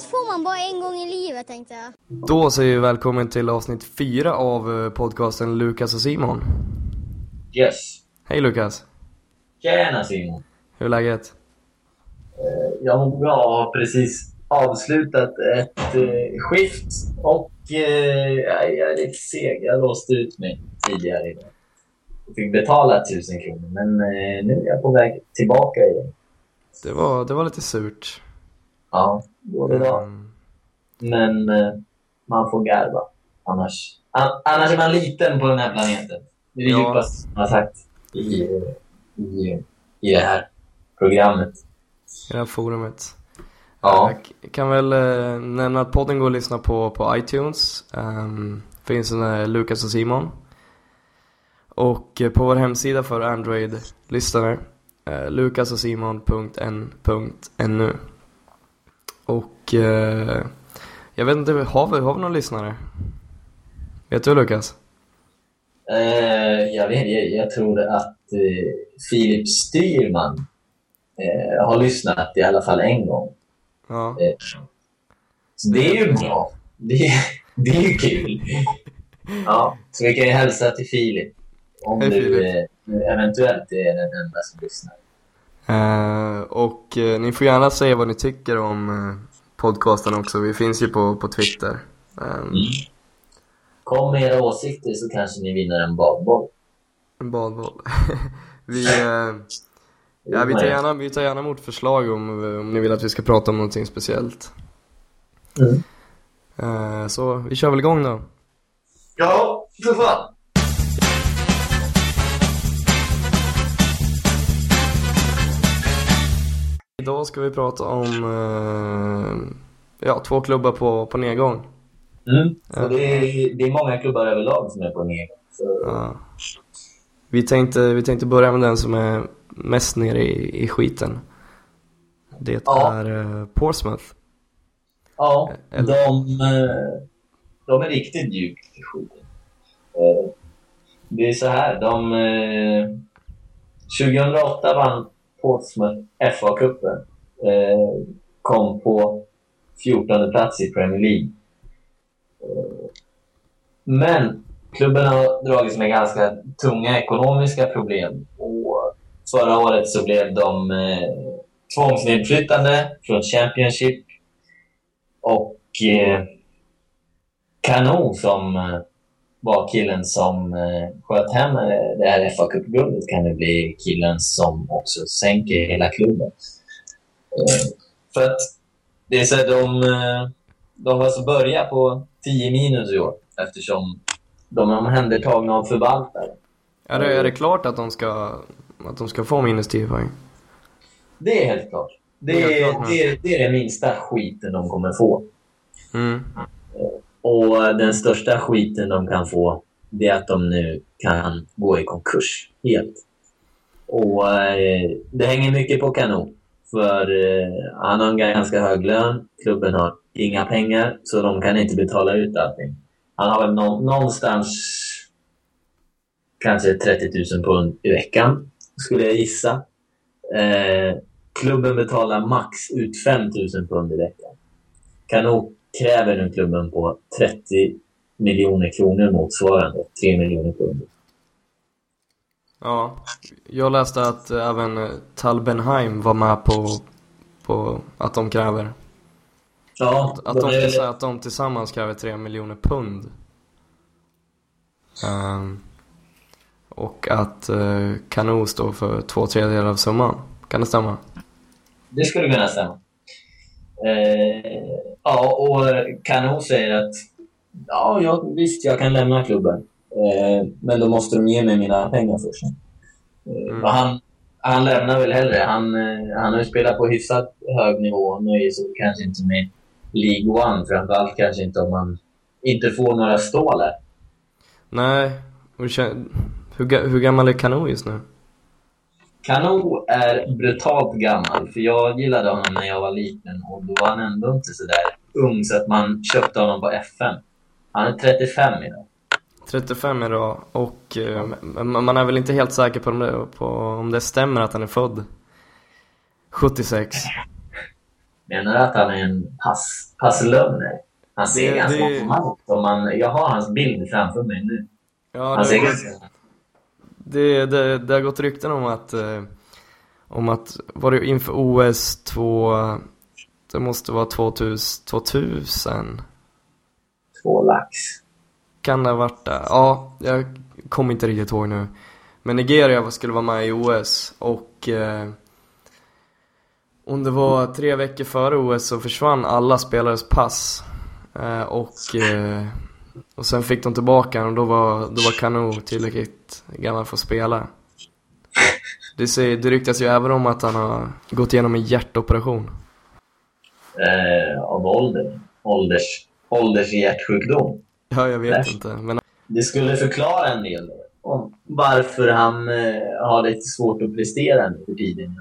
chans får man bara en gång i livet tänkte jag. Då säger vi välkommen till avsnitt fyra av eh, podcasten Lukas och Simon. Yes. Hej Lukas! Tjena Simon. Hur är läget? Jag mår bra och har precis avslutat ett eh, skift och eh, jag är lite seg. Jag låste ut mig tidigare idag. Jag fick betala tusen kronor men eh, nu är jag på väg tillbaka igen. Det var, det var lite surt. Ja, både dag. Mm, Men eh, man får garva. Annars, an, annars är man liten på den här planeten. Det är det Ja. djupaste man har sagt i, eh, i, i det här programmet. I det här forumet. Ja. Jag kan väl eh, nämna att podden går att lyssna på på iTunes. Um, finns en eh, Lukas och Simon. Och eh, på vår hemsida för Android-lyssnare. Uh, lukasochsimon.n.nu Och eh, jag vet inte, har vi, har vi någon lyssnare? Vet du Lukas? Eh, jag, vet, jag, jag tror att eh, Filip Styrman eh, har lyssnat i alla fall en gång. Ja. Eh, så det är ju bra. Det, det är ju kul. Ja, så vi kan ju hälsa till Filip. Om Hej, du Filip. eh, eventuellt är den enda som lyssnar. Eh, och eh, ni får gärna säga vad ni tycker om eh, podcasten också. Vi finns ju på, på Twitter. Um, Kom med era åsikter så kanske ni vinner en badboll. En badboll. vi, ja, vi, tar gärna, vi tar gärna emot förslag om, om ni vill att vi ska prata om någonting speciellt. Mm. Så vi kör väl igång då. Ja, för fan. Idag ska vi prata om eh, ja, två klubbar på, på nedgång. Mm. Så det, är, det är många klubbar överlag som är på nedgång. Så, Ja. Vi, tänkte, vi tänkte börja med den som är mest nere i, i skiten. Det Ja. är eh, Portsmouth. Ja, Eller- de, eh, de är riktigt djupt i skiten. Eh, Det är så här, de... eh, 2008 vann Portsmouth FA-cupen. Eh, Kom på 14 plats i Premier League. Eh, Men klubben har dragits med ganska tunga ekonomiska problem. Och förra året så blev de eh, tvångsnedflyttade från Championship och eh, Kanon som eh, var killen som eh, sköt hem eh, det här fa Cup-guldet kan nu bli killen som också sänker hela klubben. Eh, för att det är så att de, de alltså börja på 10 minus i år eftersom de är omhändertagna av förvaltare. Är det, är det klart att de ska, att de ska få minus 10 poäng? Det är helt klart. Det Det är är, helt klart, det, är, det är den minsta skiten de kommer få. Mm. Och den största skiten de kan få, det är att de nu kan gå i konkurs helt. Och eh, det hänger mycket på Kano. För eh, han har en ganska hög lön, klubben har inga pengar, så de kan inte betala ut allting. Han har väl nå- någonstans kanske 30 000 pund i veckan, skulle jag gissa. Eh, klubben betalar max ut 5 000 pund i veckan. Kano kräver nu klubben på 30 miljoner kronor motsvarande 3 miljoner pund. Ja, jag läste att eh, även eh, Talbenheim var med på, på att de kräver. Ja, Att de de, är, att de tillsammans kräver 3 miljoner pund. Ehm, och att uh, Kano står för två tredjedelar av summan. Kan det stämma? det skulle kunna stämma. Eh, ja, och Kano säger att ja, jag, visst, jag kan lämna klubben. Eh, men då måste de ge mig mina pengar först. Eh, Mm. han, han lämnar väl hellre. Han, eh, han har ju spelat på hyfsat hög nivå och nöjer sig kanske inte med League One. Framförallt kanske inte om man inte får några stålar. Nej, hur, hur gammal är Kano just nu? Kano är brutalt gammal, för jag gillade honom när jag var liten och då var han ändå inte så där ung så att man köpte honom på FM. Han är 35 idag. 35 idag och eh, man är väl inte helt säker på om, det, på om det stämmer att han är född 76. Menar du att han är en pass, passlögner? Han ser Det- ganska det- om man, Jag har hans bild framför mig nu. Ja, Han ser ganska... det, det, det har gått rykten om att, eh, om att, var det inför OS 2, det måste vara 2000, 2000? Två lax. Kan det ha varit det? Ja, jag kommer inte riktigt ihåg nu. Men Nigeria skulle vara med i OS och eh, om det var tre veckor före OS så försvann alla spelares pass. Eh, och, eh, och sen fick de tillbaka den och då var, då var Kanu tillräckligt gammal för att spela. Det, säger, det ryktas ju även om att han har gått igenom en hjärtoperation. Eh, av ålder. Ålders, ålders hjärtsjukdom. Ja, jag vet Nej. inte. Men Det skulle förklara en del om varför han eh, har lite svårt att prestera nu för tiden.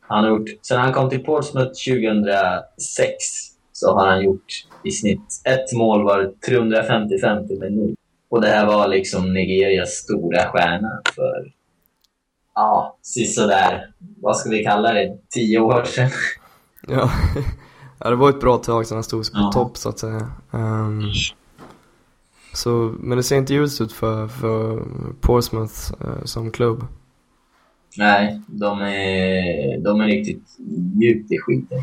Han har gjort, sen han kom till Portsmouth 2006 så har han gjort i snitt ett mål var 350-50 minut. Och det här var liksom Nigerias stora stjärna för, ja, sisådär, vad ska vi kalla det, tio år sedan. Ja. ja, det var ett bra tag sedan han stod på Ja. topp så att säga. Ehm, så, men det ser inte ljust ut för, för Portsmouth eh, som klubb. Nej, de är, de är riktigt djupt i skiten.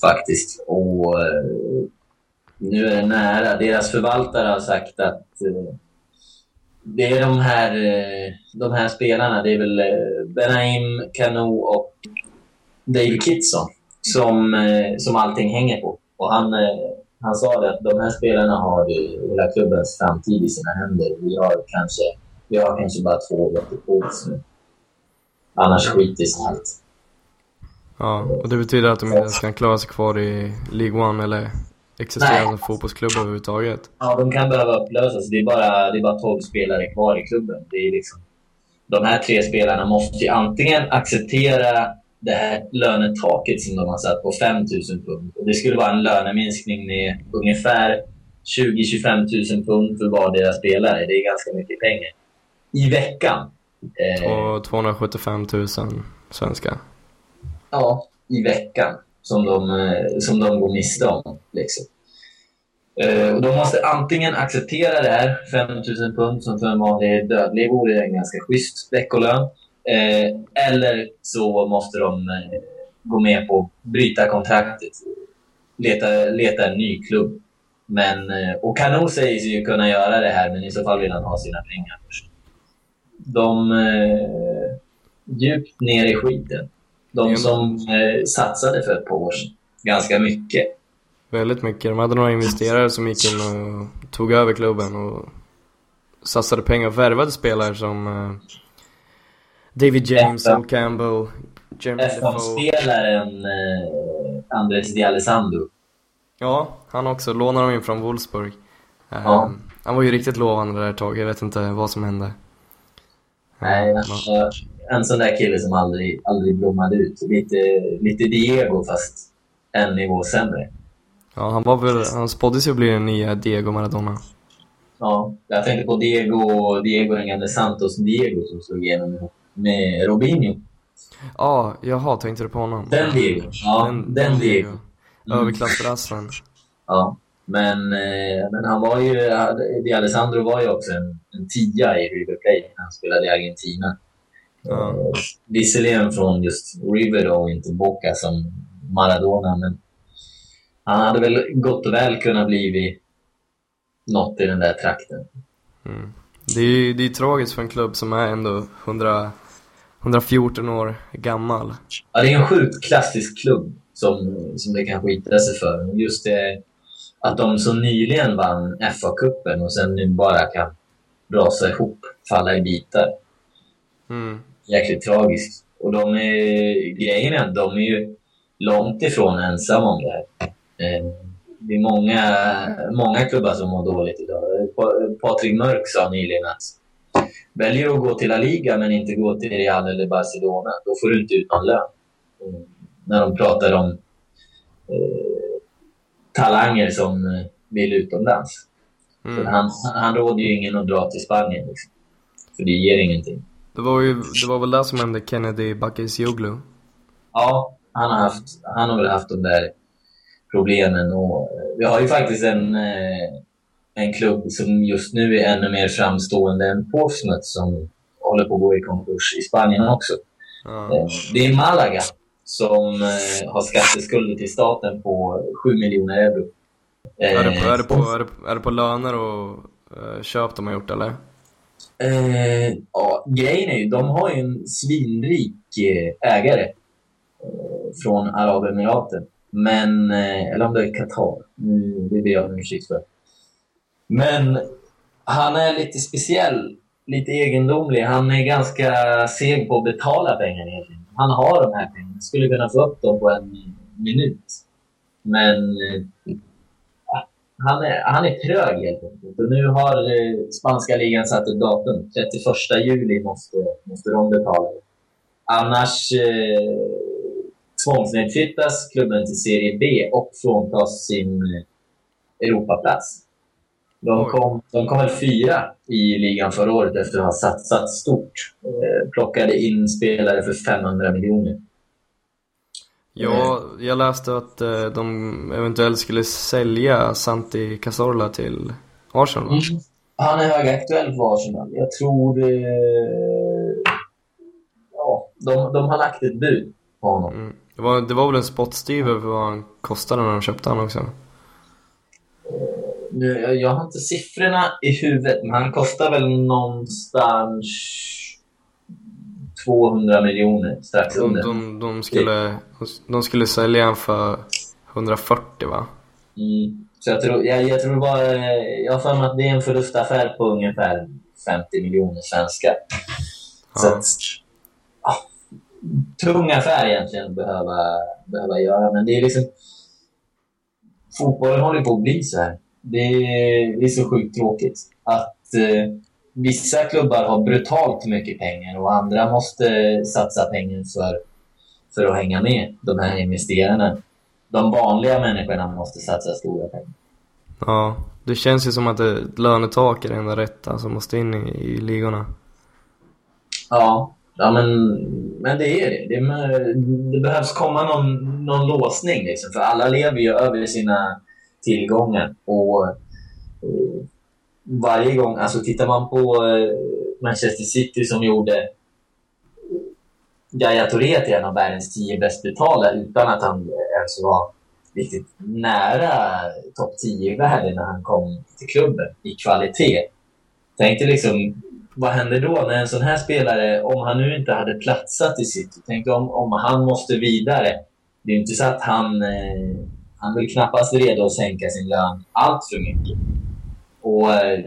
Faktiskt. Och eh, nu är det nära. Deras förvaltare har sagt att eh, det är de här, eh, de här spelarna, det är väl Benaim, Kanu och David Kitson som, som allting hänger på. Och han, han sa det att de här spelarna har hela klubbens framtid i sina händer. Vi har kanske, vi har kanske bara två veckor på oss nu. Annars skiter sig allt. Ja, och det betyder att de inte ens kan klara sig kvar i League One eller existera Nej. som fotbollsklubb överhuvudtaget. Ja, de kan behöva upplösas. Det är bara, det är bara 12 spelare kvar i klubben. Det är liksom, de här tre spelarna måste ju antingen acceptera det här lönetaket som de har satt på 5 000 pund. Och det skulle vara en löneminskning med ungefär 20-25 000 pund för vardera spelare. Det är ganska mycket pengar. I veckan. Eh, Och 275 000 svenska. Ja, i veckan som de, eh, som de går miste om. Liksom. Eh, och de måste antingen acceptera det här, 5 000 pund, som för en vanlig dödlig vore en ganska schysst veckolön. Eh, eller så måste de gå med på att bryta kontraktet. Leta, leta en ny klubb. Men, och Kano säger sig ju kunna göra det här, men i så fall vill han ha sina pengar först. De eh, djupt ner i skiten. De Ja. som eh, satsade för ett par år sedan. Ganska mycket. Väldigt mycket. De hade några investerare som gick in och tog över klubben och satsade pengar och värvade spelare som eh, David James. Sol Campbell, Jeremy Defoe. F1-spelaren eh, Andres Di Alessandro. Ja, han också. Lånade de in från Wolfsburg. Eh, Ja. Han var ju riktigt lovande där ett tag. Jag vet inte vad som hände. Nej, alltså, en sån där kille som aldrig, aldrig blommade ut. Lite, lite Diego fast en nivå sämre. Ja, han var väl, han spåddes ju bli den nya Diego Maradona. Ja, jag tänkte på Diego, Diego den gamle Santos Diego som slog igenom med Robinho. Ja, jaha, tänkte du på honom? Den Diego. Ja, den, Diego. Mm. Överklassrassen. Ja, men, eh, men han var ju, Di Alessandro var ju också en, en tia i River Plate när han spelade i Argentina. Ja. Visserligen från just River och inte Boca som Maradona, men han hade väl gott och väl kunnat bli något i den där trakten. Mm. Det är ju det är tragiskt för en klubb som är ändå 100, 114 år gammal. Ja, det är en sjukt klassisk klubb som, som det kan skita sig för. Just det att de så nyligen vann FA-cupen och sen nu bara kan rasa ihop, falla i bitar. Mm. Jäkligt tragiskt. Och de är, grejen är att de är ju långt ifrån ensamma om det här. Eh, Det är många, många klubbar som mår dåligt idag. Pa- Patrik Mörk sa nyligen att väljer att gå till La Liga men inte gå till Real eller Barcelona, då får du inte ut någon lön. När de pratar om eh, talanger som eh, vill utomlands. Mm. han, han råder ju ingen att dra till Spanien. Liksom. För det ger ingenting. Det var ju, det var väl det som hände Kennedy Bakircioglu. Ja, han har, haft, han har väl haft de där problemen. Och vi har ju faktiskt en, eh, en klubb som just nu är ännu mer framstående än Portsmouth som håller på att gå i konkurs i Spanien också. Eh, Det är Malaga som eh, har skatteskulder till staten på 7 miljoner euro. Är, det på, är, det på, Eh, är, det, är det på löner och eh, köp de har gjort eller? Eh, ja, grejen är ju, de har ju en svinrik eh, ägare eh, från Arabemiraten. Men, eh, eller om det är Qatar. Mm, det ber jag om ursäkt för. Men han är lite speciell, lite egendomlig. Han är ganska seg på att betala pengar egentligen. Han har de här pengarna, skulle kunna få upp dem på en minut. Men eh, han är, han är trög helt enkelt. Och nu har eh, spanska ligan satt ett datum. 31 juli måste, måste de betala. Annars eh, tvångsnedflyttas klubben till Serie B och fråntas sin eh, Europaplats. De kom, de kom väl fyra i ligan förra året efter att ha satsat stort. Eh, plockade in spelare för 500 miljoner. Ja, jag läste att eh, de eventuellt skulle sälja Santi Cazorla till Arsenal va? Han är högaktuell för Arsenal. Jag tror... Eh, ja, de, de har lagt ett bud på honom. Mm. Det, var, det var väl en spottstyver för vad han kostade när de köpte han också? Nu, jag, jag har inte siffrorna i huvudet, men han kostar väl någonstans 200 miljoner, strax De, under. de, de, skulle, de skulle sälja han för 140 va? Mm. Så jag tror, jag, jag tror eh, jag har för mig att det är en förlustaffär på ungefär 50 miljoner svenska. Så Ja. att, ja, tung affär egentligen att behöva, behöva göra, men det är liksom... Fotbollen håller på att bli så här. Det är, det är så sjukt tråkigt att eh, vissa klubbar har brutalt mycket pengar och andra måste satsa pengar för, för att hänga med, de här investerarna. De vanliga människorna måste satsa stora pengar. Ja, det känns ju som att ett lönetak är det enda rätta som måste in i, i ligorna. Ja, ja men, men det är det. Det, det behövs komma någon, någon låsning. Liksom, för alla lever ju över sina tillgångar. Och, eh, varje gång, alltså tittar man på eh, Manchester City som gjorde Gaia Touré till en av världens tio bäst betalda utan att han ens var riktigt nära topp 10 i världen när han kom till klubben i kvalitet. Tänk dig liksom, vad händer då när en sån här spelare, om han nu inte hade platsat i City, tänk om, om han måste vidare. Det är ju inte så att han, eh, han är knappast redo att sänka sin lön allt för mycket. Och eh,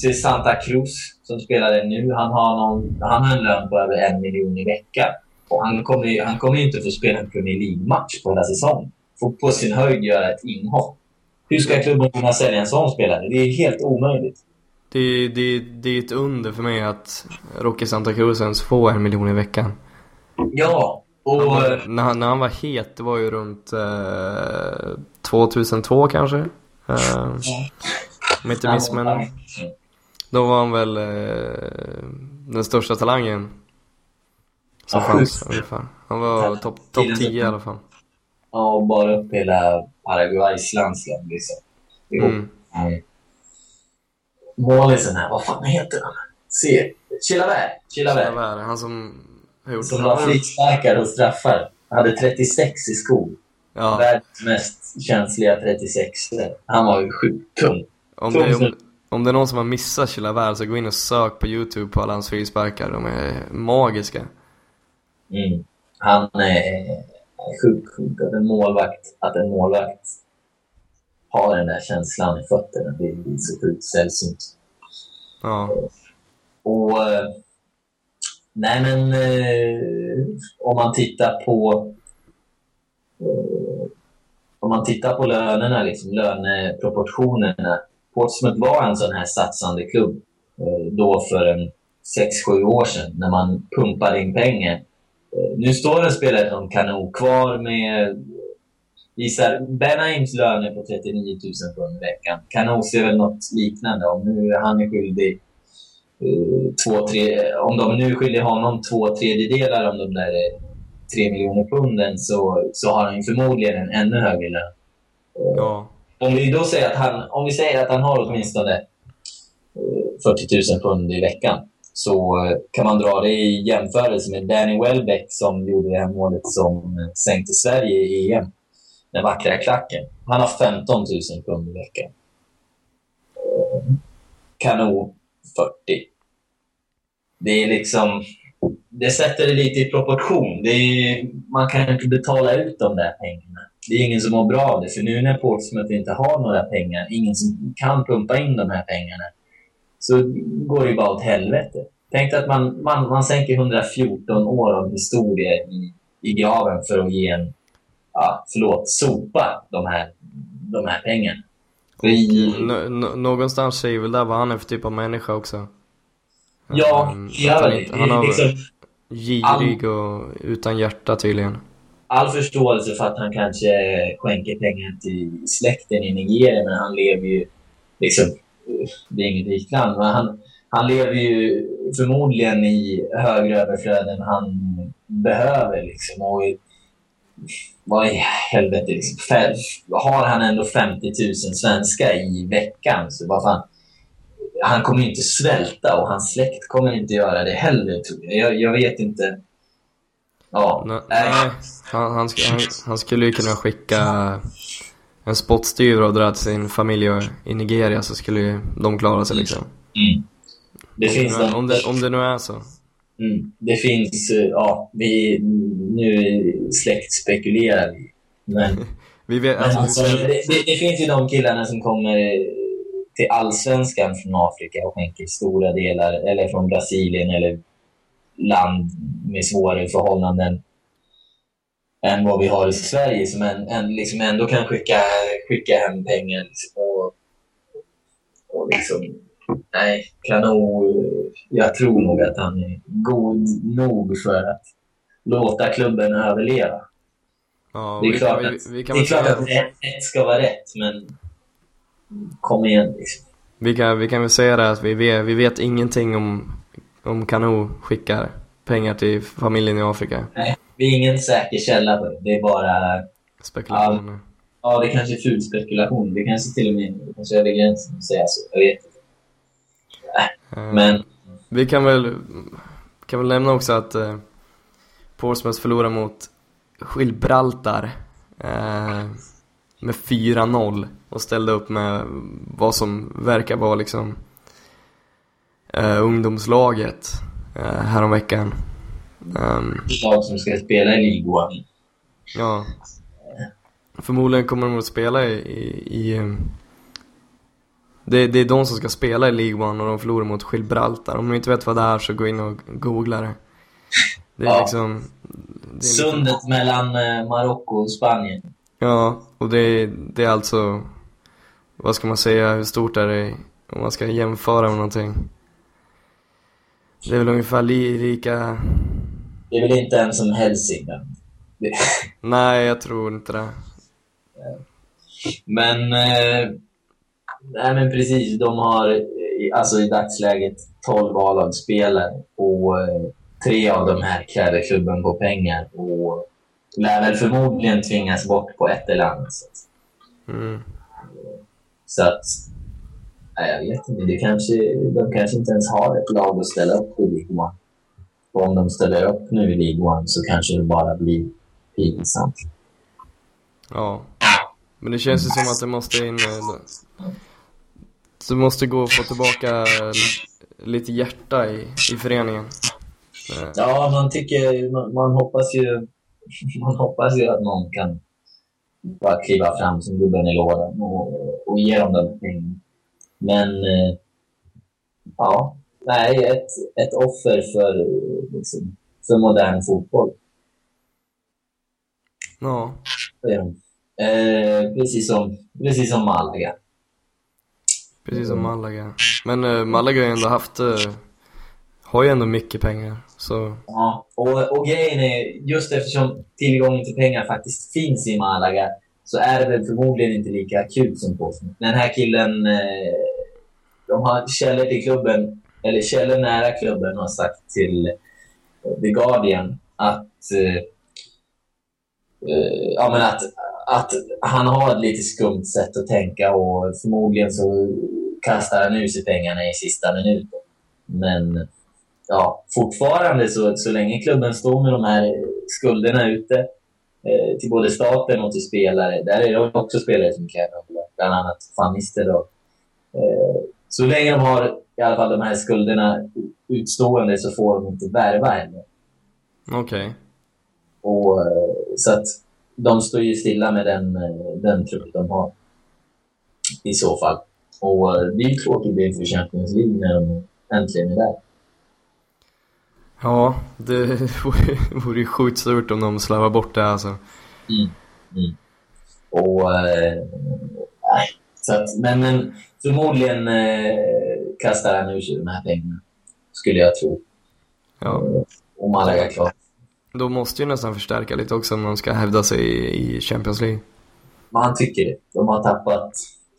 till Santa Cruz som spelade nu, han har, någon, han har en lön på över en miljon i veckan. Och han kommer han kommer inte få spela en Premier League-match på hela säsongen. Får på sin höjd göra ett inhopp. Hur ska klubben kunna sälja en sån spelare? Det är helt omöjligt. Det, det, det är ett under för mig att Rocky Santa Cruz ens får en miljon i veckan. Ja, och... Han när, han, när han var het, det var ju runt eh, 2002 kanske. Eh, om inte missminner. Då var han väl eh, den största talangen som Ja, fanns sjukt. ungefär. Han var topp top 10 i alla fall. Ja, och bara upp hela Paraguays landslag liksom. Jo. Mm. Mm. Målisen här, vad fan heter han? Se, Chilavert. Chilavert. Chilavert, Han som har gjort Som var frisparkar och straffar. Han hade 36 i skor. Ja, Världens mest känsliga 36. Han var ju sjukt tung. Om det, om, om det är någon som har missat Chilavert så gå in och sök på youtube på alla hans frisparkar. De är magiska. Mm. Han är sjukt sjuk. Att en målvakt, att en målvakt har den där känslan i fötterna, det är så sjukt sällsynt. Ja, Och eh, nej men eh, om man tittar på eh, om man tittar på lönerna, liksom, löneproportionerna. Portsmouth var en sån här satsande klubb eh, då för en 6-7 år sedan när man pumpade in pengar. Eh, nu står en spelare som Kano kvar med visar Benaims löner på 39 000 pund i veckan. Kanos ser väl något liknande. Om nu han är skyldig eh, två, tre, om de nu skiljer honom två tredjedelar av de där eh, tre miljoner punden så, så har han förmodligen en ännu högre lön. Ja. Om vi då säger att han, om vi säger att han har åtminstone eh, 40 000 pund i veckan så eh, kan man dra det i jämförelse med Danny Welbeck som gjorde det här målet som eh, sänkte Sverige i EM. Den vackra klacken. Han har 15 000 pund i veckan. Kanon. Kano 40. Det är liksom... Det sätter det lite i proportion. Det är, man kan inte betala ut de där pengarna. Det är ingen som mår bra av det, för nu när Portsmouth inte har några pengar, ingen som kan pumpa in de här pengarna, så går det ju bara åt helvete. Tänk att man, man, man sänker 114 år av historia i, i graven för att ge en, ja, förlåt, sopa de här, de här pengarna. I, Nå- nå- någonstans säger väl där vad han är för typ av människa också. ja, Ehm, det att gör han, han är har liksom, girig och utan hjärta tydligen all förståelse för att han kanske skänker pengar till släkten i Nigeria, men han lever ju liksom, det är inget rikt land, men han, han lever ju förmodligen i högre överflöd än han behöver liksom. Och i, vad i helvete liksom, fe- har han ändå 50 000 svenskar i veckan så vad fan, han kommer inte svälta och hans släkt kommer inte göra det heller tror jag. Jag, jag vet inte. Ja, Nej, nej. nej. Han, han, sk- han, han skulle ju kunna skicka en spottstyver och dra till sin familj i Nigeria så skulle ju de klara sig liksom. Mm. Det Om finns det, nu om, det, om det nu är så. mm, det finns, eh, ja, vi, nu släktspekulerar vi. Men, Vi vet, men alltså, alltså, det, det, det finns ju de killarna som kommer till allsvenskan från Afrika och skänker stora delar, eller från Brasilien eller land med svårare förhållanden än vad vi har i Sverige som en, en, liksom ändå kan skicka, skicka hem pengar. Liksom, och, och liksom, nej, kan nog, jag tror nog att han är god nog för att låta klubben överleva. ja, Det är vi, klart att, vi, vi kan det är klart att rätt, rätt ska vara rätt, men kom igen liksom. vi kan, vi kan väl säga det att vi vet, vi vet ingenting om, om Kano skickar pengar till familjen i Afrika. Nej, vi är ingen säker källa det. Det är bara, Spekulationer. ja det kanske är ful spekulation. Det kanske till och med det kanske är över gränsen att säga så. Jag vet inte. Eh, Men Vi kan väl, kan väl nämna också att eh, Portsmouth förlorar mot Gibraltar eh, med 4-0 och ställde upp med vad som verkar vara liksom eh, ungdomslaget eh, häromveckan. Um, lag som ska spela i One. ja. Förmodligen kommer de att spela i, i, i eh, det, det är de som ska spela i League One och de förlorar mot Gibraltar. Om ni inte vet vad det är så gå in och googla det. Det är Ja. liksom... Det är liksom Sundet mellan eh, Marocko och Spanien. ja, och det är, det är alltså... Vad ska man säga, hur stort är det om man ska jämföra med någonting? Det är väl ungefär li, lika... Det är väl inte ens som Hälsingland. Nej, jag tror inte det. Men, eh, nej men precis, de har alltså i dagsläget 12 A-lagsspelare och eh, tre av de här kräver klubben på pengar och lär väl förmodligen tvingas bort på ett eller annat sätt. Mm. Så att, jag vet inte, det kanske, de kanske inte ens har ett lag att ställa upp i League One. Och om de ställer upp nu i League One så kanske det bara blir pinsamt. Ja. Men det känns ju som att det måste in... eh, Det måste gå att få tillbaka lite hjärta i, i föreningen. Eh, Ja, man tycker, man, man hoppas ju man hoppas ju att någon kan bara kliva fram som gubben i lådan och, och ge dem de pengarna. Men eh, ja, nej, ett, ett offer för, liksom, för modern fotboll. Ja. Eh, precis, som, precis som Malaga. Precis som Malaga. Men eh, Malaga har ju ändå haft, eh, har ju ändå mycket pengar. Så, Ja, och, och grejen är, just eftersom tillgången till pengar faktiskt finns i Malaga så är det väl förmodligen inte lika akut som Portsmouth. Den här killen, eh, de har källor till klubben, eller källor nära klubben har sagt till eh, The Guardian att eh, eh, ja, men att, att han har ett lite skumt sätt att tänka och förmodligen så kastar han ur sig pengarna i sista minuten. Men ja, fortfarande så, så länge klubben står med de här skulderna ute eh, till både staten och till spelare, där är det också spelare som kan bland annat Van Nistelrooy. Eh, så länge de har i alla fall de här skulderna utstående så får de inte värva heller. Okej. Okay. Och, eh, så att de står ju stilla med den, eh, den trupp de har. I så fall. Och eh, det är ju tråkigt inför Champions League när de äntligen är där. Ja, det vore ju sjukt surt om de slarvar bort det alltså. Mm. Mm. Och... Eh, så att, men, men förmodligen eh, kastar han ur sig de här pengarna. Skulle jag tro. Ja. Om Malaga klart. Då måste ju nästan förstärka lite också om de ska hävda sig i, i Champions League. Man tycker det. De har tappat...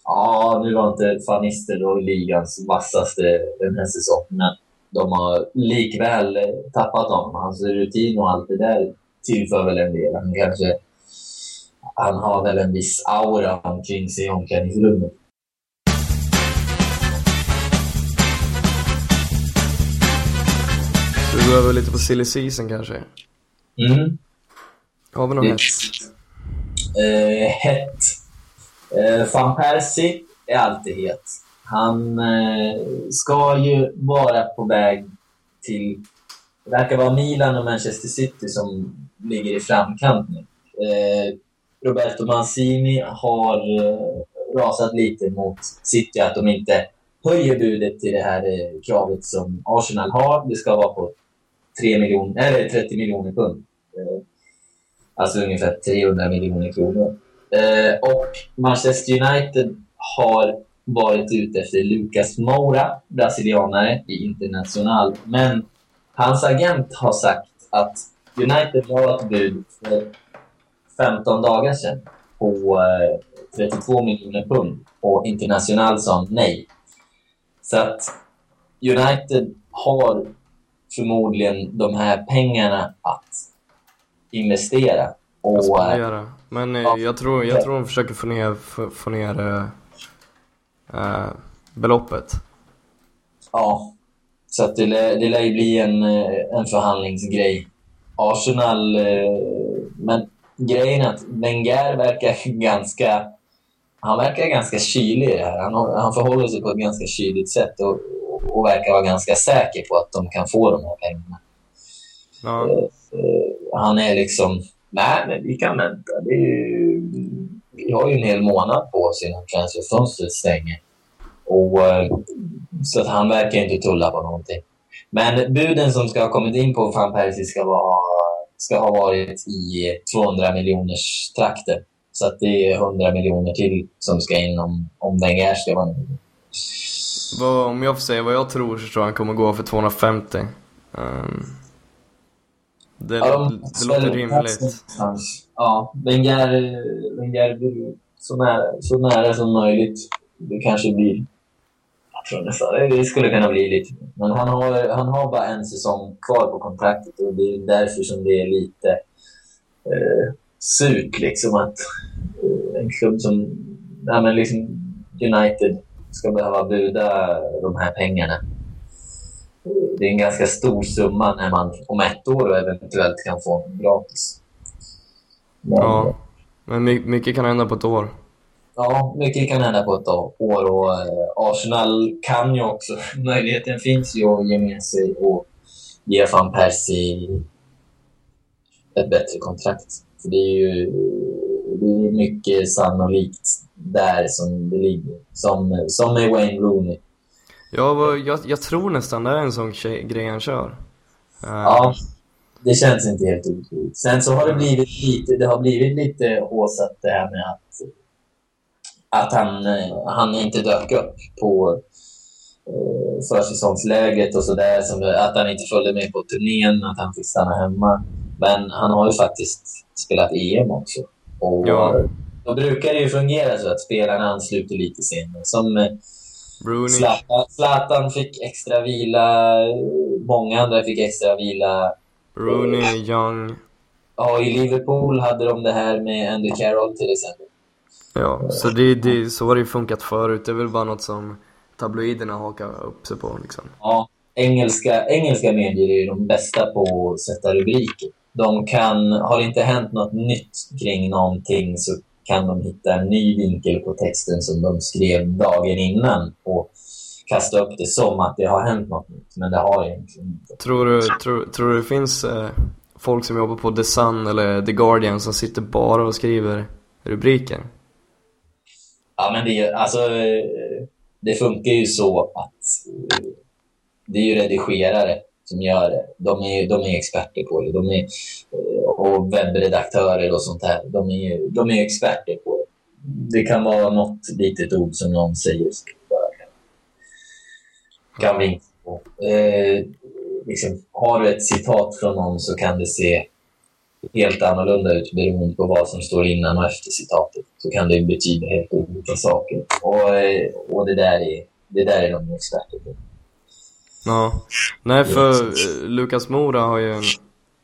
Ja, nu var inte Van Nistelrooy ligans vassaste den här säsongen, men de har likväl tappat honom. Hans rutin och allt det där tillför väl en del. Han kanske... Han har väl en viss aura omkring sig i omklädningsrummet. Ska vi gå över lite på silly season kanske? Mm. Har vi något hett? Eh, hett. Eh, Van Persie är alltid het. Han eh, ska ju vara på väg till... Det verkar vara Milan och Manchester City som ligger i framkant nu. Eh, Roberto Mancini har eh, rasat lite mot City att de inte höjer budet till det här eh, kravet som Arsenal har. Det ska vara på 3 miljoner, eller 30 miljoner pund. Eh, alltså ungefär 300 miljoner kronor. Och Manchester United har varit ute efter Lucas Moura, brasilianare i International. Men hans agent har sagt att United har ett bud för 15 dagar sedan på 32 eh, miljoner pund och International sa nej. Så att United har förmodligen de här pengarna att investera. Och, Spendera. Men ja, jag, tror, jag tror de försöker få ner, få, ner äh, beloppet. Ja, så att det, det lär ju bli en, en förhandlingsgrej. Arsenal, grejen att Wenger verkar ganska han verkar ganska kylig i det här. Han, han förhåller sig på ett ganska kyligt sätt och, och verkar vara ganska säker på att de kan få de här pengarna. Ja. Uh, uh, han är liksom, nej men vi kan vänta. Det är ju, vi har ju en hel månad på oss innan transferfönstret stänger. Och, uh, så att han verkar inte tulla på någonting. Men buden som ska ha kommit in på van Persie ska, vara, ska ha varit i 200 miljoners trakter. Så att det är 100 miljoner till som ska in om, om Wenger ska vara nöjd. Om jag får säga vad jag tror så tror jag han kommer gå för 250. Um, ehm, det, ja, de det låter rimligt. Ja, Wenger, Wenger så nära, så nära som möjligt. Det kanske blir... Jag Så det skulle kunna bli lite. Men han har, han har bara en säsong kvar på kontraktet och det är därför som det är lite eh, surt liksom att eh, en klubb som ja, men liksom United ska behöva buda de här pengarna. Det är en ganska stor summa när man om ett år eventuellt kan få den gratis. Men, ja, men mycket kan hända på ett år. Ja, mycket kan hända på ett år och eh, Arsenal kan ju också, möjligheten finns ju att ge med sig och ge van Persie ett bättre kontrakt. För det är ju det är mycket sannolikt där som det ligger. Som, som med Wayne Rooney. Ja, jag, jag tror nästan det är en sån grej han kör. Uh... Ja, det känns inte helt otroligt. Sen så har det blivit lite, det har blivit lite håsat det här med att, att han, han inte dök upp på uh, försäsongsläget och sådär. Att han inte följde med på turnén, att han fick stanna hemma. Men han har ju faktiskt spelat EM också. Och ja. Då brukar det ju fungera så att spelarna ansluter lite senare. Som eh, Zlatan, Zlatan fick extra vila, många andra fick extra vila. Rooney, Young. Ja, i Liverpool hade de det här med Andy Carroll till exempel. Ja, så, det, det, så har det ju funkat förut. Det är väl bara något som tabloiderna hakar upp sig på liksom. Ja, engelska, engelska medier är ju de bästa på att sätta rubriker. De kan, har det inte hänt något nytt kring någonting så kan de hitta en ny vinkel på texten som de skrev dagen innan och kasta upp det som att det har hänt något nytt, men det har egentligen inte. Tror du, tror, tror du det finns eh, folk som jobbar på The Sun eller The Guardian som sitter bara och skriver rubriker? Ja, men det, alltså, det funkar ju så att det är ju redigerare som gör det. De är, de är experter på det. De är, och webbredaktörer och sånt här. De är, de är experter på det. Det kan vara något litet ord som någon säger som kan, vi på. Eh, liksom, har du ett citat från någon så kan det se helt annorlunda ut beroende på vad som står innan och efter citatet. Så kan det betyda helt olika saker. Och, eh, och det, där är, det där är de experter på. Ja, nej för eh, Lukas Mora har ju en,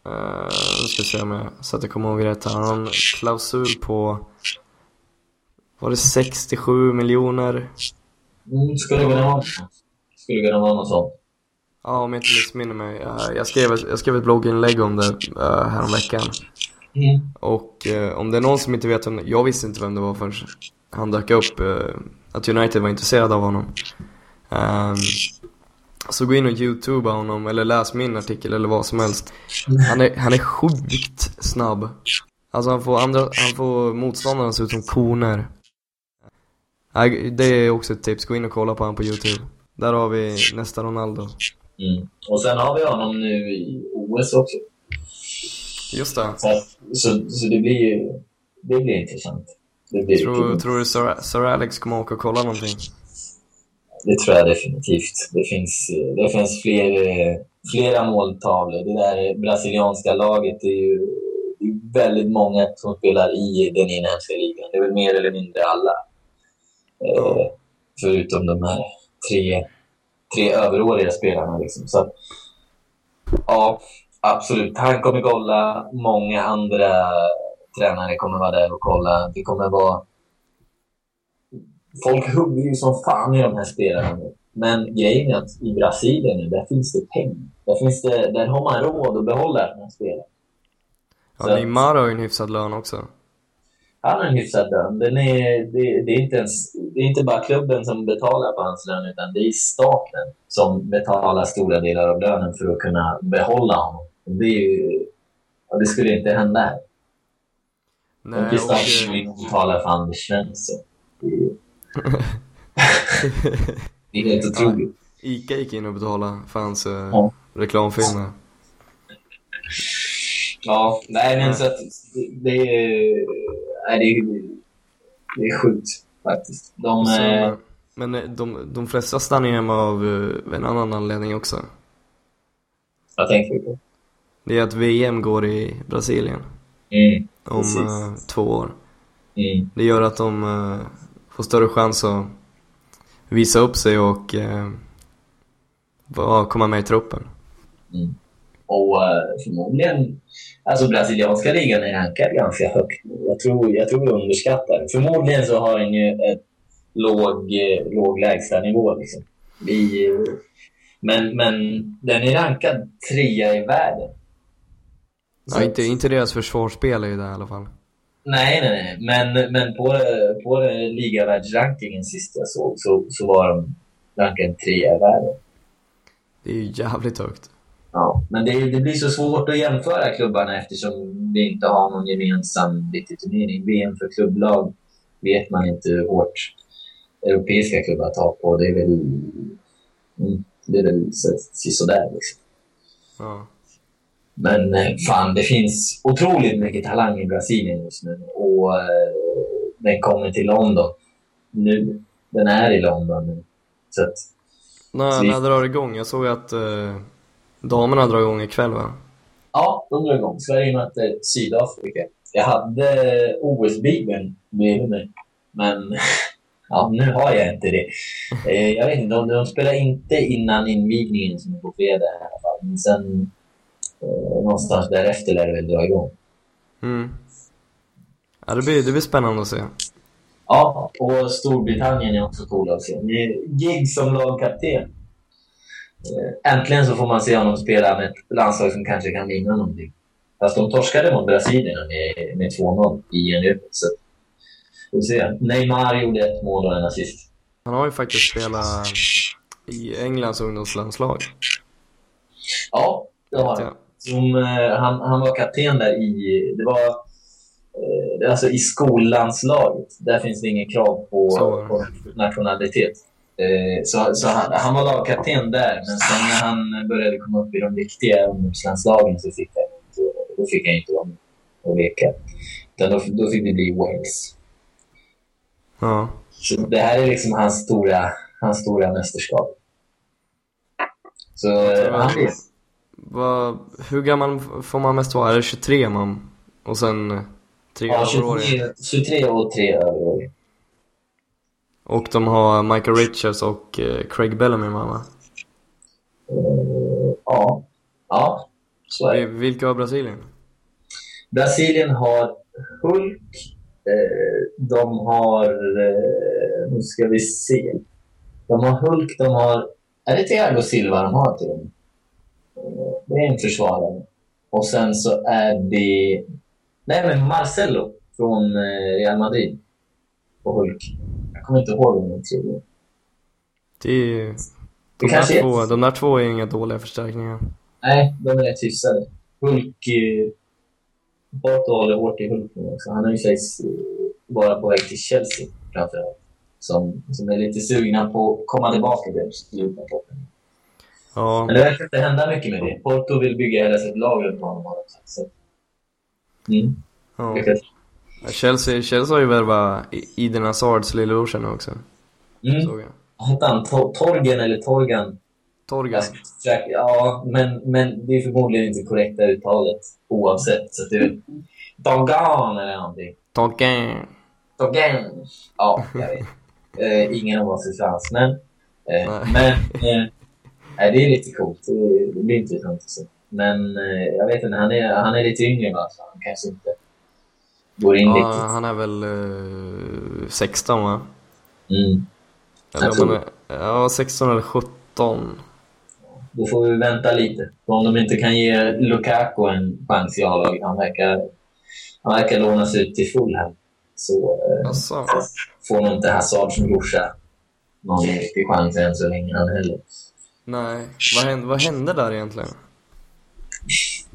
uh, ska se om jag så att jag kommer ihåg rätt här, han har en klausul på, var det 67 miljoner? Mm, skulle kunna vara Skulle kunna vara något sånt. Ja, om jag inte missminner mig. Uh, jag, skrev, jag skrev ett blogginlägg om det uh, häromveckan. Mm. Och uh, om det är någon som inte vet vem jag visste inte vem det var förrän han dök upp, att United var intresserad av honom. Um, så gå in och youtuba honom eller läs min artikel eller vad som helst. Han är, han är sjukt snabb. Alltså han får, andra, han får motståndarna se ut som koner. Det är också ett tips, gå in och kolla på honom på youtube. Där har vi nästa Ronaldo. Mm. Och sen har vi honom nu i OS också. Just det. Så, så, så det blir ju det blir intressant. Det blir tror, tror du Sir, Sir Alex kommer åka och kolla någonting? Det tror jag definitivt. Det finns, det finns fler, flera måltavlor. Det där brasilianska laget är ju det är väldigt många som spelar i den inhemska ligan. Det är väl mer eller mindre alla. Eh, förutom de här tre, tre överåriga spelarna. Liksom. Så, ja, absolut. Han kommer kolla. Många andra tränare kommer vara där och kolla. Det kommer vara folk hugger ju som fan i de här spelarna nu. Men grejen är att i Brasilien nu, där finns det pengar. Där, finns det, där har man råd att behålla de här spelarna. Ja, Neymar har ju en hyfsad lön också. Han har en hyfsad lön. Den är, det, det, är inte ens, det är inte bara klubben som betalar på hans lön, utan det är staten som betalar stora delar av lönen för att kunna behålla honom. Det, ju, det skulle inte hända här. Nej, och staten vill betala för Anders Svensson. det är helt otroligt. Ica gick in och betalade för hans eh, ja. reklamfilmer. Ja, nej men så att det är, nej, det är, det är sjukt faktiskt. De, så, eh, men eh, de, de flesta stannar ju hemma av en annan anledning också. Vad tänker du på? Det är att VM går i Brasilien. Mm, om uh, två år. Mm. Det gör att de uh, får större chans att visa upp sig och uh, komma med i truppen. Mm. Och uh, förmodligen, alltså brasilianska ligan är rankad ganska högt. Jag tror, jag tror vi underskattar Förmodligen så har den ju ett låg, låg lägstanivå. Liksom. Vi, men, men den är rankad trea i världen. Ja, inte, inte deras försvarsspel är ju det i alla fall. Nej, nej, nej. Men, men på, på ligavärldsrankingen sist jag såg så, så var de rankade trea i världen. Det är ju jävligt högt. Ja, men det, det, blir så svårt att jämföra klubbarna eftersom vi inte har någon gemensam riktig turnering. VM för klubblag vet man inte hur hårt europeiska klubbar tar på. Det är väl, mm, det är väl sådär liksom. Ja. Men eh, fan, det finns otroligt mycket talang i Brasilien just nu. Och eh, den kommer till London nu. Den är i London nu. Så att, när, så vi... när drar igång? Jag såg att eh, damerna drar igång ikväll va? Ja, de drar igång. Sverige möter Sydafrika. Jag hade OS-bibeln med mig. Men ja, nu har jag inte det. Eh, jag vet inte, de, de spelar inte innan invigningen som är på fredag i alla fall. Men sen Eh, någonstans därefter lär det väl dra igång. Mm. Ja, det blir, det blir spännande att se. Ja, och Storbritannien är också coola att se. Gig som lagkapten. Eh, Äntligen så får man se honom spela med ett landslag som kanske kan vinna någonting. Fast de torskade mot Brasilien med, med 2-0 i en. Så vi får se. Neymar gjorde ett mål och en assist. Han har ju faktiskt spelat i Englands ungdomslandslag. Ja, det har han. Som, eh, han, han var kapten där i... Det var eh, alltså i skollandslaget. Där finns det ingen krav på, på nationalitet. Eh, så så han, han var lagkapten där, men sen när han började komma upp i de riktiga ungdomslandslagen så fick han då fick han inte vara med och leka. Utan då, då fick det bli Wales. Ja. Så det här är liksom hans stora, hans stora mästerskap. Så eh, han blir... Vad, hur gammal får man mest vara? Är det 23 man? Och sen tre Ja, överåriga? 23, 23 och 3 överåriga. Och de har Michael Richards och eh, Craig Bellamy med va? Ja, ja, så är det. Vilka har Brasilien? Brasilien har Hulk. Eh, de har... Eh, nu ska vi se. De har Hulk, de har... Är det Thiago Silva de har till dem? Det är en försvarare. Och sen så är det... Nej, men Marcelo från Real Madrid. Och Hulk. Kommer inte ihåg om de tredje. Det är, Det de, där är... två, de där två är inga dåliga förstärkningar. Nej, de är rätt hyfsade. Hulk... Eh, Porto håller hårt i Hulk nu också. Han har ju sägs eh, vara på väg till Chelsea framförallt. Som, som är lite sugna på att komma tillbaka till Europatoppen. Ja, Men det verkar inte hända mycket med det. Porto vill bygga hela sitt lag runt honom. Så. Mm. ja. Chelsea, Chelsea har ju värvat I- Eden Hazards lillebrorsa nu också. Mm. Såg jag. Vad hette han? Tor- Torgen eller Torgan? Torgan. Ja, men, men det är förmodligen inte korrekta uttalet oavsett. Så det är Torgan eller någonting. Torgan. Torgan. Ja, jag vet. Eh, ingen av oss är fransk, men... Eh, men eh, nej, det är lite coolt. Det, det blir intressant att se. Men eh, jag vet inte, han är, han är lite yngre va? Så han kanske inte går in Ja, riktigt. han är väl eh, 16 va? Mm. Eller tror är, ja, 16 eller 17. Då får vi vänta lite. Om de inte kan ge Lukaku en chans i A-laget, han verkar, han verkar lånas ut till full här, så eh, Alltså, får nog inte Hazard som brorsa någon riktig chans än så länge han heller. nej. Vad hände, vad hände där egentligen?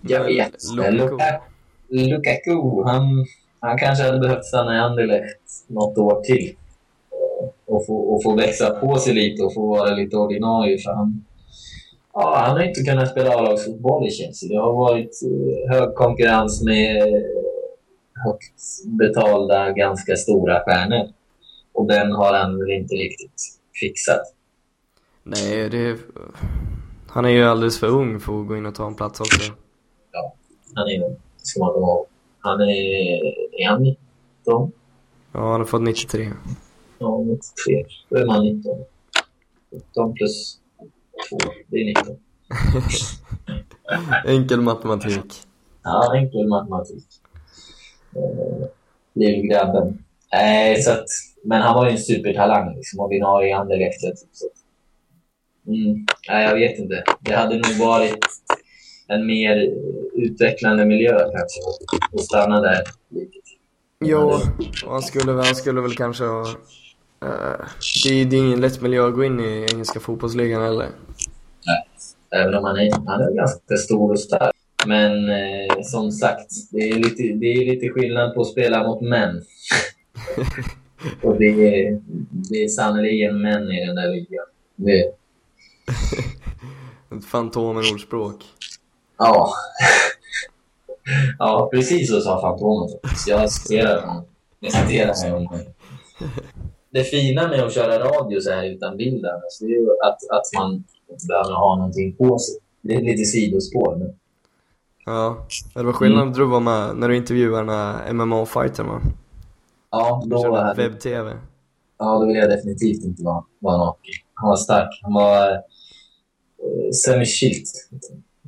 Jag vet Lukaku. Lukaku, Lukaku han, han kanske hade behövt stanna i Anderlecht något år till. Och få, och få växa på sig lite och få vara lite ordinarie. För han, ja, han har inte kunnat spela A-lagsfotboll i Chelsea. Det har varit eh, hög konkurrens med eh, högt betalda, ganska stora stjärnor. Och den har han väl inte riktigt fixat. Nej, det... Han är ju alldeles för ung för att gå in och ta en plats också. Han är, det ska man komma ihåg. Han är, är han 19? Ja, han har fått 93. Ja, 93. Då är man 19. 17 plus 2, det är 19. Enkel matematik. Ja, enkel matematik. Eh, Lillgrabben. Nej, så att, men han var ju en supertalang, liksom, ordinarie i Anderlecht. Typ, så. Mm, nej, jag vet inte. Det hade nog varit en mer utvecklande miljö kanske, att stanna där lite. Jo, och han skulle, han skulle väl kanske ha... eh, det, är, det är ingen lätt miljö att gå in i engelska fotbollsligan heller. Även om han är, han är ganska stor och stark. Men eh, som sagt, det är, lite, det är lite skillnad på att spela mot män. och det är, det är sannerligen män i den där ligan. Det, Ett Fantomen-ordspråk. Ja. ja, precis så sa Fantomen. faktiskt. Jag citerar honom. Jag citerar honom. Det fina med att köra radio så här utan bild annars, det är ju att, att man inte behöver ha någonting på sig. Det är lite sidospår. Men Ja, det var skillnad när du var med när du intervjuade den här MMA-fighten va? ja, då körde hade, webb-tv. Ja, då vill jag definitivt inte vara, vara naken. Han var stark. Han var eh, semi-shilt.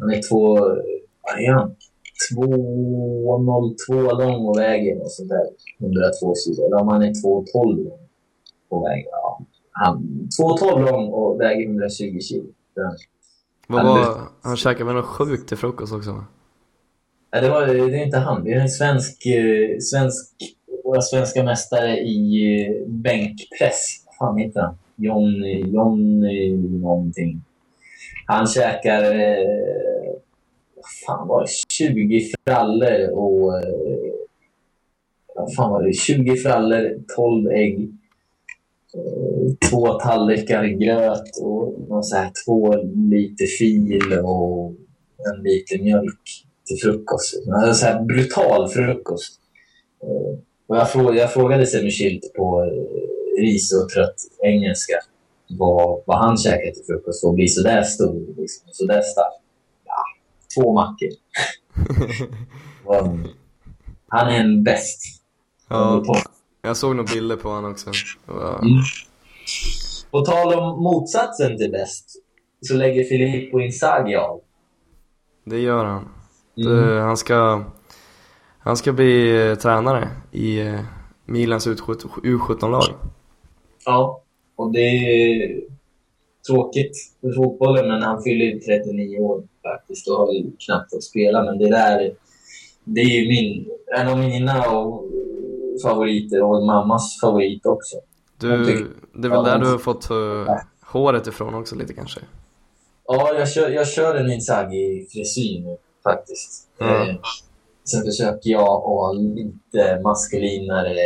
Han är två... Vad är han? 2,02 lång och väger och sånt där. 102 kilo. Eller om han är 2,12 lång och väger... Ja. Han 2,12 lång och väger 120 kilo. Vad var, han käkade väl något sjukt till frukost också? Ja, det, var, det är inte han. Det är en svensk, eh, svensk våra svenska mästare i eh, bänkpress. Vad fan heter han? John, John eh, någonting. Han käkar... Eh, fan var det? 20 frallor och... Eh, vad fan var det? 20 frallor, 12 ägg. Eh, två tallrikar gröt och någon så här, två liter fil och en liter mjölk till frukost. En alltså så här brutal frukost. Eh, och jag, frågade, jag frågade Semichilt på eh, ris och trött engelska vad, vad han käkade till frukost för att bli sådär stor liksom, sådär stark. Ja, två mackor. Han är en bäst. Ja, jag såg nog bilder på honom också. Ja. Mm. på tal om motsatsen till bäst så lägger Filippo Inzaghi av. Det gör han. Mm. Det, han, ska, han ska bli eh, tränare i eh, Milans U17-lag. Ja, och det är tråkigt för fotbollen, men han fyller ju 39 år faktiskt och har ju knappt fått spela. Men det där, det är ju min, en av mina och, favoriter och mammas favorit också. Du, tycker- det är väl Ja, där du har fått uh, håret ifrån också lite kanske? Ja, jag kör, jag kör en Inzaghi-frisyr nu faktiskt. Ja. Eh, sen försöker jag ha lite maskulinare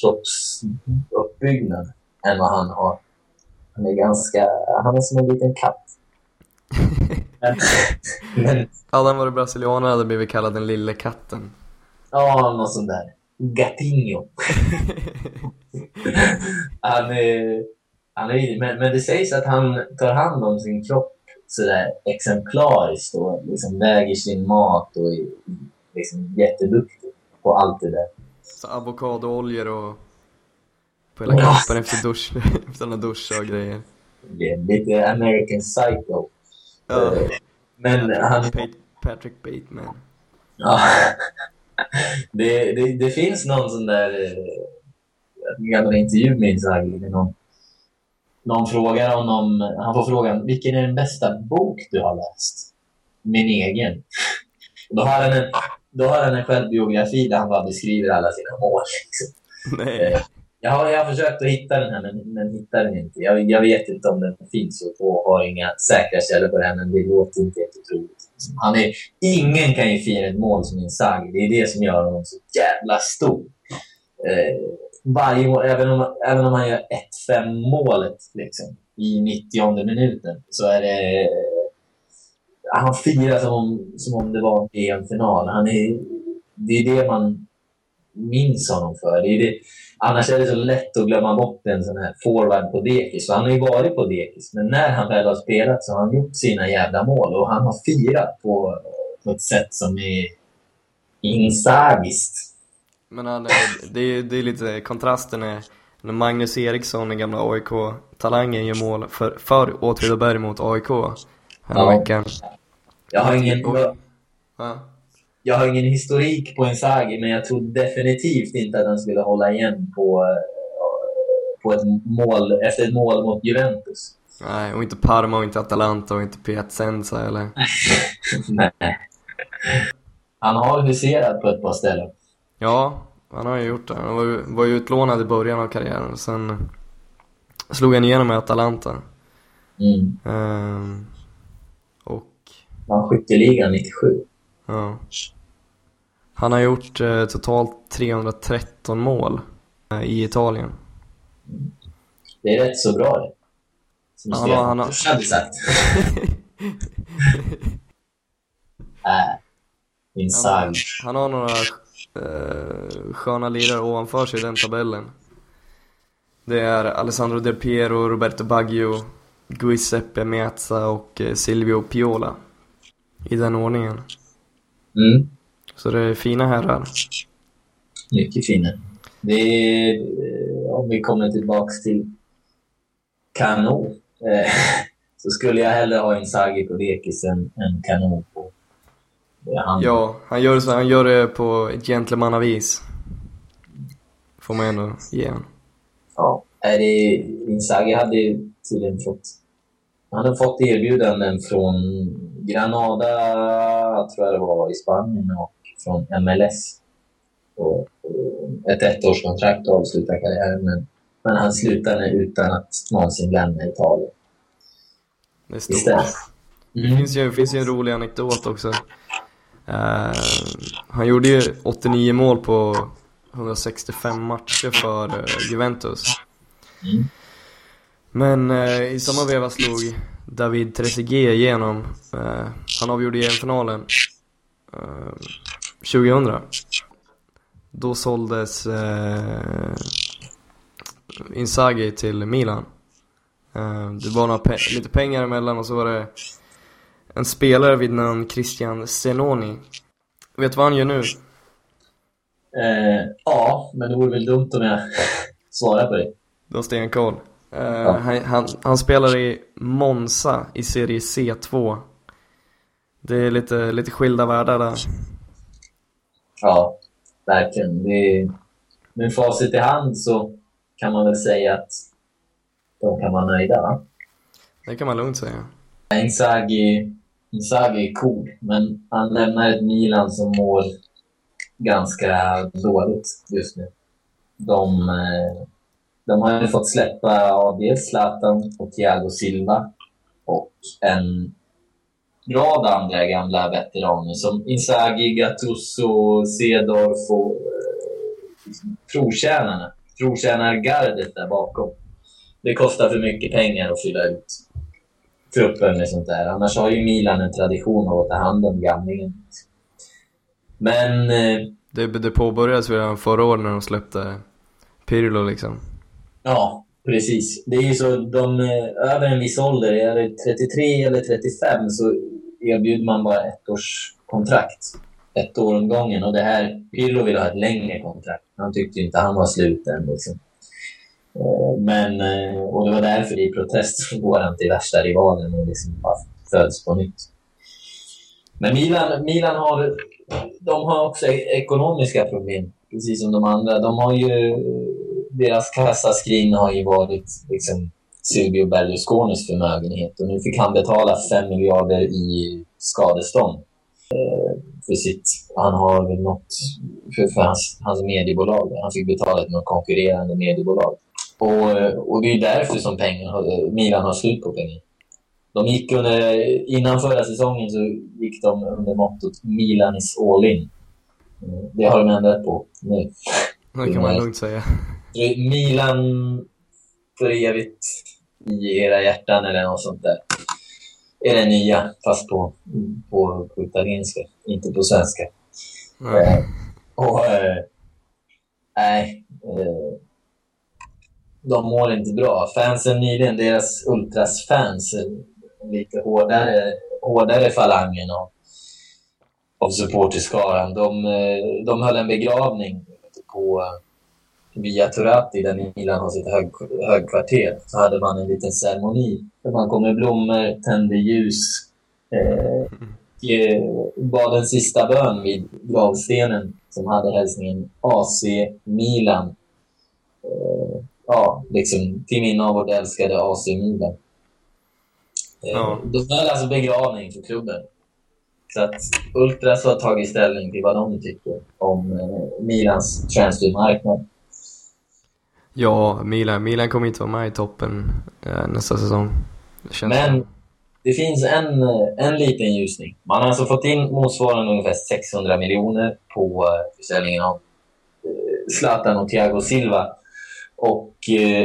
kroppsuppbyggnad än vad han har. Han är ganska... Han är som en liten katt. men, Hade han varit brasilianare hade blivit kallad den lille katten. ja, något sånt där. Gatinho. han är, han är, men, men det sägs att han tar hand om sin kropp sådär exemplariskt och liksom väger sin mat och är liksom jätteduktig på allt det där. Så avokadooljor och på hela kroppen efter dusch, efter han duschat och grejer. Det är lite American Psycho. Ja. Eh, Men han... Pa- Patrick Bateman. Ja. Det, det, det finns någon sån där eh, en gammal intervju med där Någon, någon frågar honom, han får frågan vilken är den bästa bok du har läst? Min egen. Då har han en, då har han en självbiografi där han bara beskriver alla sina mål. Liksom. Nej. Jag har, jag har försökt att hitta den här, men, men hittar den inte. Jag, jag vet inte om den finns och, och har inga säkra källor på den, men det låter inte helt otroligt. Han är, ingen kan ju fira ett mål som Inzaghi. Det är det som gör honom så jävla stor. Eh, varje mål, även om, även om han gör 1-5 målet liksom, i 90 minuten, så är det... Eh, han firar som om, som om det var en EM-final. Han är, det är det man minns honom för. Det är det, Annars är det så lätt att glömma bort en sån här forward på dekis. För han har ju varit på dekis, men när han väl har spelat så har han gjort sina jävla mål och han har firat på, på ett sätt som är insagiskt. Men han, det, är, det är lite kontrasten när, när Magnus Eriksson, den gamla AIK-talangen, gör mål för, för Åtvidaberg mot AIK häromveckan. Jag har, ingen, Oj. Ja. Jag har ingen historik på Inzaghi, men jag tror definitivt inte att han skulle hålla igen på, eh, på ett mål, efter ett mål mot Juventus. Nej, och inte Parma och inte Atalanta och inte Piacenza eller... Nej. Han har huserat på ett par ställen. Ja, han har ju gjort det. Han var ju, var ju utlånad i början av karriären. Sen slog han igenom med Atalanta. Mm. Ehm, och Han skytteligan 97. Ja. Han har gjort eh, totalt 313 mål eh, i Italien. Det är rätt så bra det. Som Ja, Stefan han har- hade sagt. Äh. Han, han har några eh, sköna lirare ovanför sig i den tabellen. Det är Alessandro Del Piero, Roberto Baggio, Giuseppe Meazza och eh, Silvio Piola. I den ordningen. Mm. Så det är fina herrar. Mycket fina. Det eh, om vi kommer tillbaks till Kano, eh, så skulle jag hellre ha Inzaghi på dekis än, än Kano på, Han, Ja, han gör, så, han gör det på ett gentlemannavis. Får man ändå ge honom. ja. Är det, Inzaghi hade tydligen fått... Han hade fått erbjudanden från Granada, tror jag det var, i Spanien och från MLS. Och, ett ettårskontrakt och avsluta karriären. Men, men han slutade utan att någonsin lämna Italien. Det är stort. Istället. Det finns ju, finns ju en rolig anekdot också. Eh, han gjorde ju 89 mål på 165 matcher för eh, Juventus. Mm. Men eh, i samma veva slog David Trezeguet igenom. Eh, han avgjorde EM-finalen eh, 2000. Då såldes eh, Inzaghi till Milan. Eh, det var några pe- lite pengar emellan och så var det en spelare vid namn Christian Zenoni. Vet du vad han gör nu? Eh, ja, men det vore väl dumt om jag svarar på det. Du har stenkoll. Eh, han, han, han spelar i Monza i serie C2. Det är lite, lite skilda världar där. Ja, verkligen. Det med facit i hand så kan man väl säga att de kan vara nöjda. Va? Det kan man lugnt säga. Inzaghi, Inzaghi är cool, men han lämnar ett Milan som mår ganska dåligt just nu. De, eh, de har ju fått släppa ja, dels Zlatan och Thiago Silva och en rad andra gamla veteraner som Inzaghi, Gattuso, Cedorf och eh, trotjänarna. Trotjänargardet där bakom. Det kostar för mycket pengar att fylla ut truppen med sånt där. Annars har ju Milan en tradition av att ta hand om gamlingen. Men eh, Det, det påbörjades redan förra året när de släppte Pirlo liksom ja, precis. Det är ju så, de eh, över en viss ålder, är det 33 eller 35 så erbjuder man bara ett års kontrakt. Ett år om gången. Och det här, Pirlo vill ha ett längre kontrakt. Han tyckte inte han var slut än. Liksom. Eh, men, eh, och det var därför i protest så går han till värsta rivalen och liksom bara föds på nytt. Men Milan, Milan har, de har också ekonomiska problem, precis som de andra. De har ju, deras kassaskrin har ju varit liksom Silvio Berlusconis förmögenhet och nu fick han betala 5 miljarder i skadestånd eh, för sitt, han har väl något, för, för hans, hans mediebolag. Han fick betala till något konkurrerande mediebolag. Och, och det är därför som pengar, Milan har slut på pengar. De gick under, innan förra säsongen så gick de under mottot Milan is all in. Eh, det har de ändrat på nu. Det kan man lugnt säga. Milan för evigt i era hjärtan eller något sånt där. Är det nya, fast på, på, på italienska, inte på svenska. Nej. Eh, och eh, nej, eh, de mår inte bra. Fansen nyligen, deras Ultras-fans, lite hårdare, hårdare falangen av, av supporterskaran, de, eh, de höll en begravning på Via Turati, där Milan har sitt hög, högkvarter. Så hade man en liten ceremoni där man kom med blommor, tände ljus, eh, eh, bad en sista bön vid gravstenen som hade hälsningen AC Milan. Eh, ja, liksom till minne av vårt älskade AC Milan. Eh, Ja. De höll alltså begravning för klubben. Så att Ultras har tagit ställning till vad de tycker om eh, Milans transfermarknad. Ja, Milan, Milan kommer inte vara med i toppen eh, nästa säsong. Det Men det finns en, eh, en liten ljusning. Man har alltså fått in motsvarande ungefär 600 miljoner på eh, försäljningen av Zlatan och Thiago Silva. Och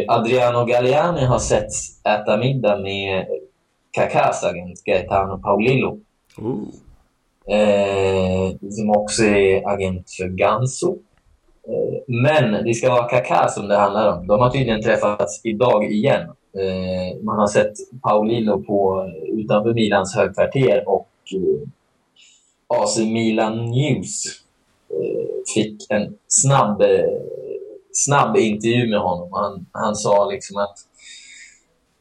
Adriano Galliani har sett äta middag med Kakas agent Gaetano Paulillo. Oh. Eh, som också är agent för Ganso. Eh, men det ska vara Kaká som det handlar om. De har tydligen träffats idag igen. Eh, man har sett Paulino på, utanför Milans högkvarter och eh, AC Milan News fick en snabb, snabb intervju med honom. Han, han sa liksom att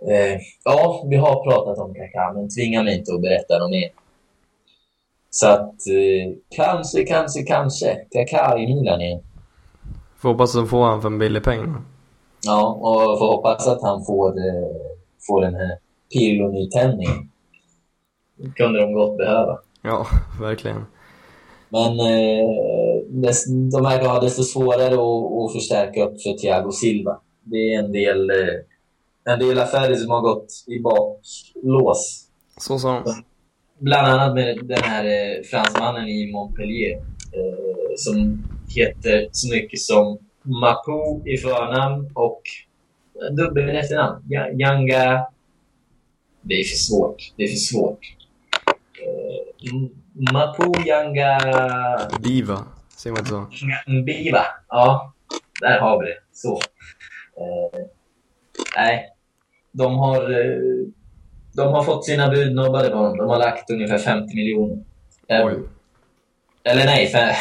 eh, ja, vi har pratat om Kaká, men tvinga mig inte att berätta något mer. Så att eh, kanske, kanske, kanske Kaká i Milan igen. Får hoppas att få han för en billig peng. Ja, och får hoppas att han får, eh, får den här Pirlo-nytändningen. Kunde de gott behöva. Ja, verkligen. Men eh, dess, de verkar ha desto svårare att, att förstärka upp för Thiago Silva. Det är en del, eh, en del affärer som har gått i baklås. Så som... Bland annat med den här eh, fransmannen i Montpellier eh, som heter så mycket som Mapu i förnamn och dubbel efternamn. Yanga... Det är för svårt. Det är för svårt. Eh, M- Mapu Yanga Diva, säger man inte så? Biva. Ja, där har vi det. Så. Eh, nej, de har, eh, de har fått sina bud nobbade på dem. De har lagt ungefär 50 miljoner. Oj. Eller nej, fe-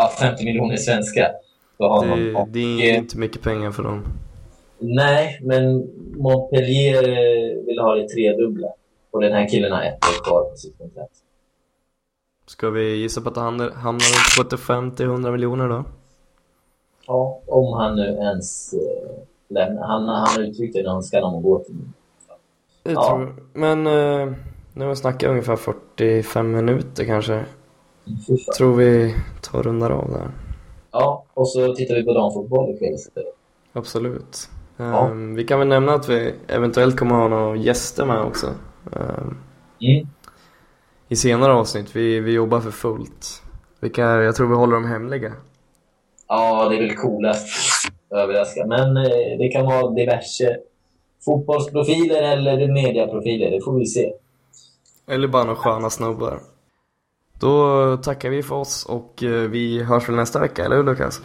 ja, 50 miljoner svenska. På honom. Det, det eh, är inte mycket pengar för dem. Nej, men Montpellier eh, vill ha det tredubbla. Och den här killen har ett år kvar på sitt kontrakt. Ska vi gissa på att han hamnar runt 75-100 miljoner då? Ja, om han nu ens eh, lämnar. Han, han har uttryckt en önskan om att gå till Det Ja. tror jag. Men eh, nu har vi snackat ungefär 45 minuter kanske. Tror vi tar och rundar av där. Ja, och så tittar vi på damfotboll ikväll istället. Absolut. Ja. Ehm, Vi kan väl nämna att vi eventuellt kommer ha några gäster med också. ehm, Mm. I senare avsnitt. Vi, vi jobbar för fullt. Vilka, jag tror vi håller dem hemliga. Ja, det är väl coolast. Överraska. Men eh, det kan vara diverse fotbollsprofiler eller mediaprofiler. Det får vi se. Eller bara några sköna snubbar. Då tackar vi för oss och eh, vi hörs väl nästa vecka, eller hur Lukas?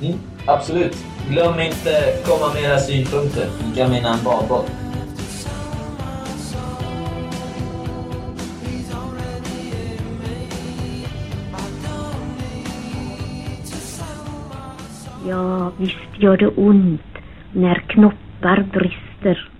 Mm, absolut. Glöm inte komma med era synpunkter. Ni kan vinna en badboll. Ja, visst gör det ont när knoppar brister